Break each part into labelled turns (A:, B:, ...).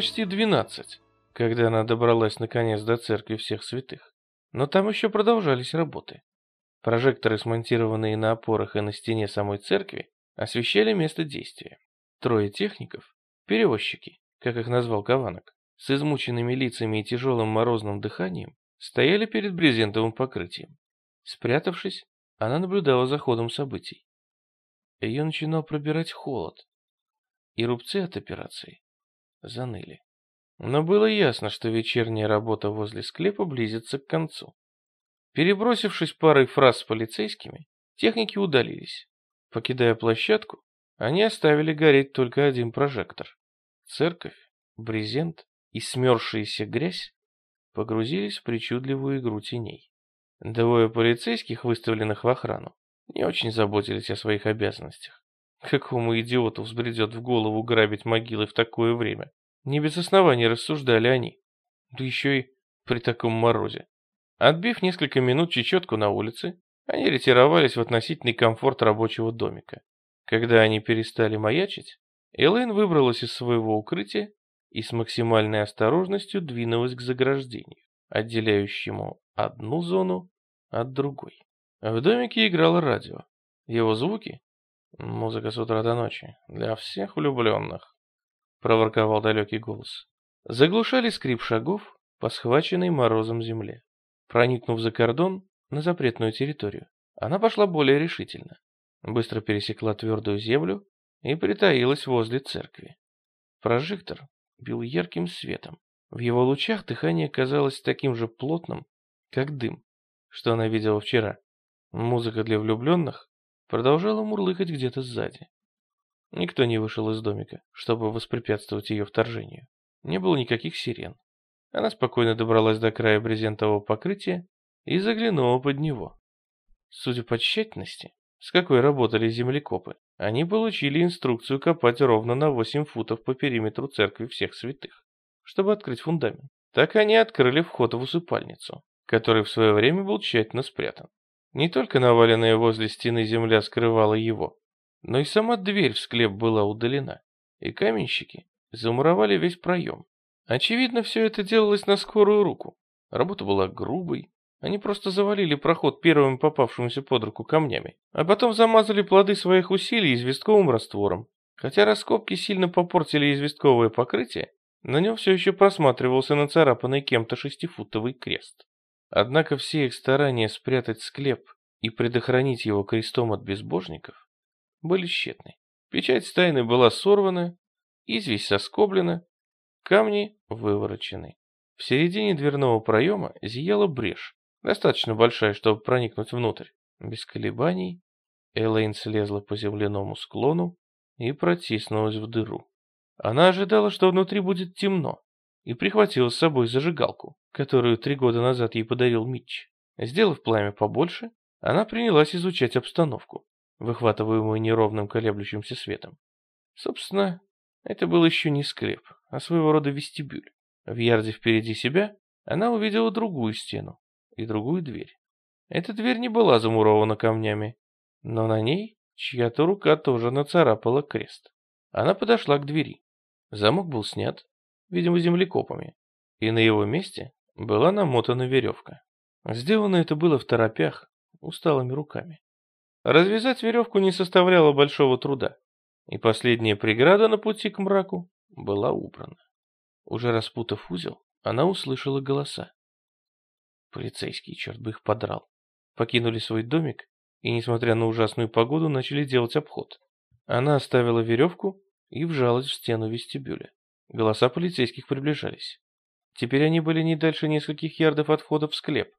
A: почти двенадцать, когда она добралась наконец до церкви всех святых. Но там еще продолжались работы. Прожекторы, смонтированные на опорах и на стене самой церкви, освещали место действия. Трое техников, перевозчики, как их назвал Каванок, с измученными лицами и тяжелым морозным дыханием, стояли перед брезентовым покрытием. Спрятавшись, она наблюдала за ходом событий. Ее начинал пробирать холод, и рубцы от операции заныли. Но было ясно, что вечерняя работа возле склепа близится к концу. Перебросившись парой фраз с полицейскими, техники удалились. Покидая площадку, они оставили гореть только один прожектор. Церковь, брезент и смерзшаяся грязь погрузились в причудливую игру теней. Двое полицейских, выставленных в охрану, не очень заботились о своих обязанностях. Какому идиоту взбредет в голову грабить могилы в такое время? Не без оснований рассуждали они. Да еще и при таком морозе. Отбив несколько минут чечетку на улице, они ретировались в относительный комфорт рабочего домика. Когда они перестали маячить, Элэйн выбралась из своего укрытия и с максимальной осторожностью двинулась к заграждению, отделяющему одну зону от другой. В домике играло радио. Его звуки — музыка с утра до ночи, для всех влюбленных, — проворковал далекий голос. Заглушали скрип шагов по схваченной морозом земле. Проникнув за кордон на запретную территорию, она пошла более решительно. Быстро пересекла твердую землю и притаилась возле церкви. Прожектор бил ярким светом. В его лучах дыхание казалось таким же плотным, как дым, что она видела вчера. Музыка для влюбленных продолжала мурлыкать где-то сзади. Никто не вышел из домика, чтобы воспрепятствовать ее вторжению. Не было никаких сирен. Она спокойно добралась до края брезентового покрытия и заглянула под него. Судя по тщательности, с какой работали землекопы, они получили инструкцию копать ровно на 8 футов по периметру церкви всех святых, чтобы открыть фундамент. Так они открыли вход в усыпальницу, который в свое время был тщательно спрятан. Не только наваленная возле стены земля скрывала его, но и сама дверь в склеп была удалена, и каменщики замуровали весь проем. Очевидно, все это делалось на скорую руку. Работа была грубой. Они просто завалили проход первым попавшимся под руку камнями, а потом замазали плоды своих усилий известковым раствором. Хотя раскопки сильно попортили известковое покрытие, на нем все еще просматривался нацарапанный кем-то шестифутовый крест. Однако все их старания спрятать склеп и предохранить его крестом от безбожников были тщетны. Печать тайны была сорвана, известь соскоблена, Камни выворочены. В середине дверного проема зияла брешь, достаточно большая, чтобы проникнуть внутрь. Без колебаний Элейн слезла по земляному склону и протиснулась в дыру. Она ожидала, что внутри будет темно, и прихватила с собой зажигалку, которую три года назад ей подарил Митч. Сделав пламя побольше, она принялась изучать обстановку, выхватываемую неровным колеблющимся светом. Собственно, это был еще не склеп, а своего рода вестибюль. В ярде впереди себя она увидела другую стену и другую дверь. Эта дверь не была замурована камнями, но на ней чья-то рука тоже нацарапала крест. Она подошла к двери. Замок был снят, видимо, землекопами, и на его месте была намотана веревка. Сделано это было в торопях, усталыми руками. Развязать веревку не составляло большого труда и последняя преграда на пути к мраку была убрана. Уже распутав узел, она услышала голоса. Полицейские, черт бы их подрал. Покинули свой домик и, несмотря на ужасную погоду, начали делать обход. Она оставила веревку и вжалась в стену вестибюля. Голоса полицейских приближались. Теперь они были не дальше нескольких ярдов от входа в склеп,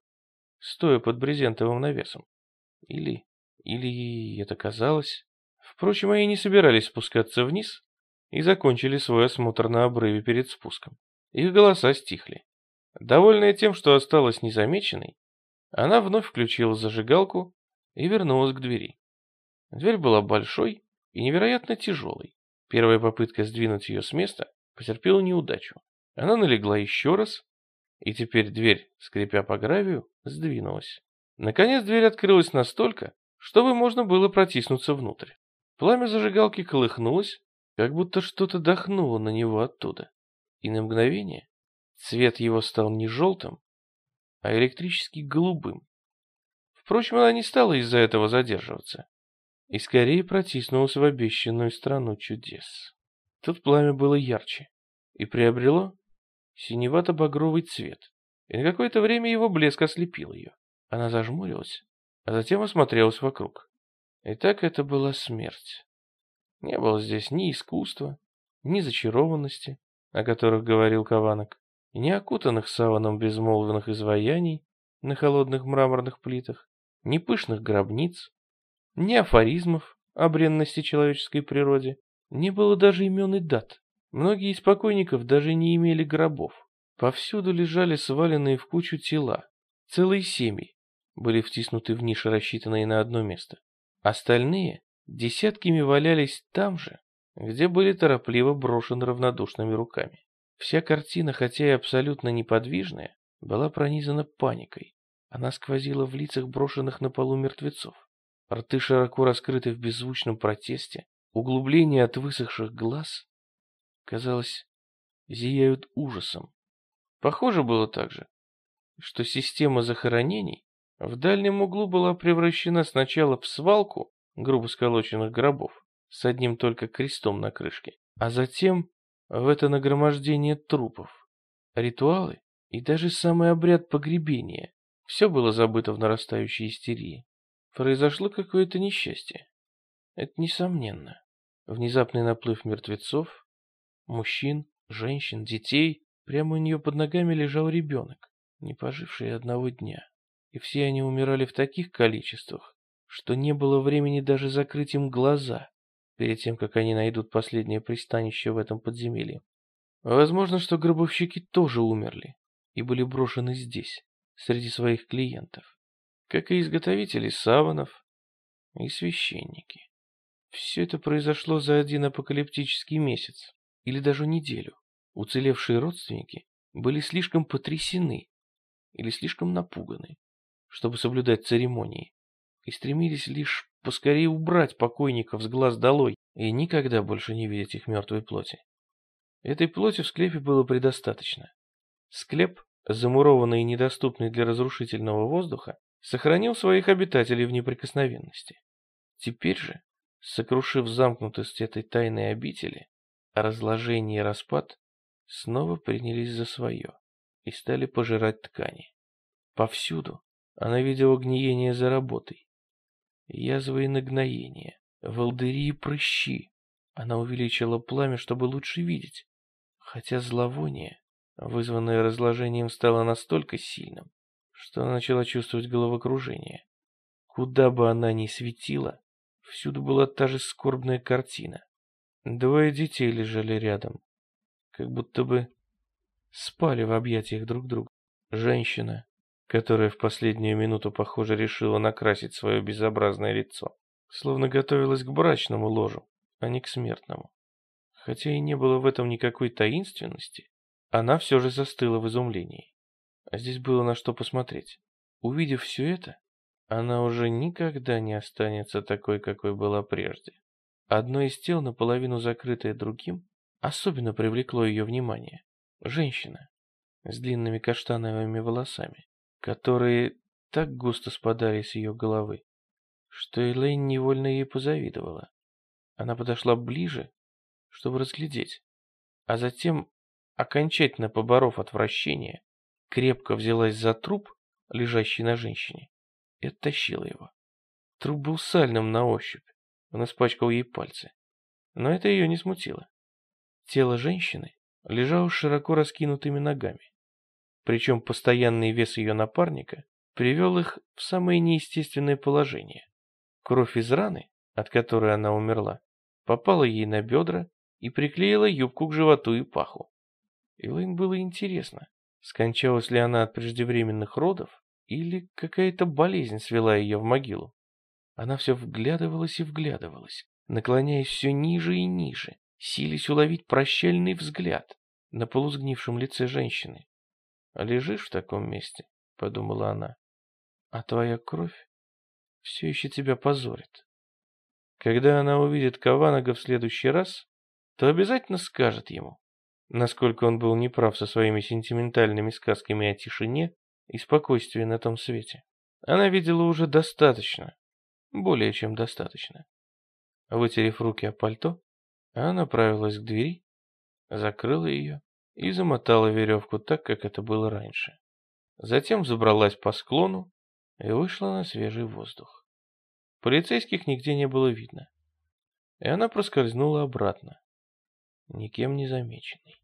A: стоя под брезентовым навесом. Или... или это казалось... Впрочем, они не собирались спускаться вниз и закончили свой осмотр на обрыве перед спуском. Их голоса стихли. Довольная тем, что осталась незамеченной, она вновь включила зажигалку и вернулась к двери. Дверь была большой и невероятно тяжелой. Первая попытка сдвинуть ее с места потерпела неудачу. Она налегла еще раз, и теперь дверь, скрипя по гравию, сдвинулась. Наконец дверь открылась настолько, чтобы можно было протиснуться внутрь. Пламя зажигалки колыхнулось, как будто что-то дохнуло на него оттуда. и на мгновение цвет его стал не желтым, а электрически голубым. Впрочем, она не стала из-за этого задерживаться и скорее протиснулась в обещанную страну чудес. Тут пламя было ярче и приобрело синевато-багровый цвет, и на какое-то время его блеск ослепил ее. Она зажмурилась, а затем осмотрелась вокруг. И так это была смерть. Не было здесь ни искусства, ни зачарованности, о которых говорил Каванок, ни окутанных саваном безмолвных изваяний на холодных мраморных плитах, ни пышных гробниц, ни афоризмов о бренности человеческой природе, не было даже имен и дат. Многие из покойников даже не имели гробов. Повсюду лежали сваленные в кучу тела. Целые семьи были втиснуты в ниши, рассчитанные на одно место. Остальные десятками валялись там же, где были торопливо брошены равнодушными руками. Вся картина, хотя и абсолютно неподвижная, была пронизана паникой. Она сквозила в лицах брошенных на полу мертвецов. Рты широко раскрыты в беззвучном протесте, углубления от высохших глаз, казалось, зияют ужасом. Похоже было также, что система захоронений в дальнем углу была превращена сначала в свалку грубо сколоченных гробов с одним только крестом на крышке, а затем в это нагромождение трупов. Ритуалы и даже самый обряд погребения – все было забыто в нарастающей истерии. Произошло какое-то несчастье. Это несомненно. Внезапный наплыв мертвецов, мужчин, женщин, детей. Прямо у нее под ногами лежал ребенок, не поживший одного дня. И все они умирали в таких количествах, что не было времени даже закрыть им глаза, перед тем, как они найдут последнее пристанище в этом подземелье. Возможно, что гробовщики тоже умерли и были брошены здесь, среди своих клиентов как и изготовители саванов и священники. Все это произошло за один апокалиптический месяц, или даже неделю. Уцелевшие родственники были слишком потрясены или слишком напуганы, чтобы соблюдать церемонии, и стремились лишь поскорее убрать покойников с глаз долой и никогда больше не видеть их мертвой плоти. Этой плоти в склепе было предостаточно. Склеп, замурованный и недоступный для разрушительного воздуха, сохранил своих обитателей в неприкосновенности. Теперь же, сокрушив замкнутость этой тайной обители, разложение и распад снова принялись за свое и стали пожирать ткани. Повсюду она видела гниение за работой, язвы и нагноения, волдыри и прыщи. Она увеличила пламя, чтобы лучше видеть, хотя зловоние, вызванное разложением, стало настолько сильным, что она начала чувствовать головокружение. Куда бы она ни светила, всюду была та же скорбная картина. Двое детей лежали рядом, как будто бы спали в объятиях друг друга. Женщина, которая в последнюю минуту, похоже, решила накрасить свое безобразное лицо, словно готовилась к брачному ложу, а не к смертному. Хотя и не было в этом никакой таинственности, она все же застыла в изумлении. А здесь было на что посмотреть. Увидев все это, она уже никогда не останется такой, какой была прежде. Одно из тел, наполовину закрытое другим, особенно привлекло ее внимание. Женщина с длинными каштановыми волосами, которые так густо спадали с ее головы, что Элейн невольно ей позавидовала. Она подошла ближе, чтобы разглядеть, а затем, окончательно поборов отвращение, крепко взялась за труп, лежащий на женщине, и оттащила его. Труп был сальным на ощупь, он испачкал ей пальцы. Но это ее не смутило. Тело женщины лежало широко раскинутыми ногами. Причем постоянный вес ее напарника привел их в самое неестественное положение. Кровь из раны, от которой она умерла, попала ей на бедра и приклеила юбку к животу и паху. Элэйн было интересно, Скончалась ли она от преждевременных родов, или какая-то болезнь свела ее в могилу? Она все вглядывалась и вглядывалась, наклоняясь все ниже и ниже, силясь уловить прощальный взгляд на полусгнившем лице женщины. «А «Лежишь в таком месте», — подумала она, — «а твоя кровь все еще тебя позорит». Когда она увидит Каванага в следующий раз, то обязательно скажет ему, насколько он был неправ со своими сентиментальными сказками о тишине и спокойствии на том свете. Она видела уже достаточно, более чем достаточно. Вытерев руки о пальто, она направилась к двери, закрыла ее и замотала веревку так, как это было раньше. Затем забралась по склону и вышла на свежий воздух. Полицейских нигде не было видно, и она проскользнула обратно, никем не замеченной.